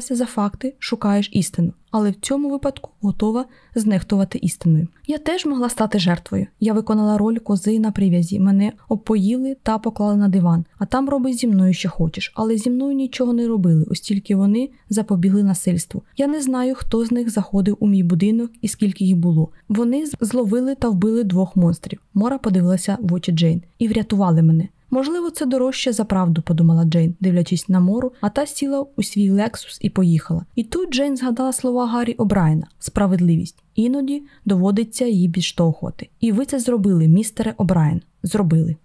за факти, шукаєш істину, але в цьому випадку готова знехтувати істиною. Я теж могла стати жертвою. Я виконала роль кози на прив'язі. Мене опоїли та поклали на диван. А там роби зі мною що хочеш. Але зі мною нічого не робили, ось тільки вони запобігли насильству. Я не знаю, хто з них заходив у мій будинок і скільки їх було. Вони зловили та вбили двох монстрів. Мора подивилася в очі Джейн і врятували мене. Можливо, це дорожче за правду, подумала Джейн, дивлячись на мору, а та сіла у свій лексус і поїхала. І тут Джейн згадала слова Гаррі Обрайна справедливість. Іноді доводиться її підштовхувати. І ви це зробили, містере Обрайн. Зробили.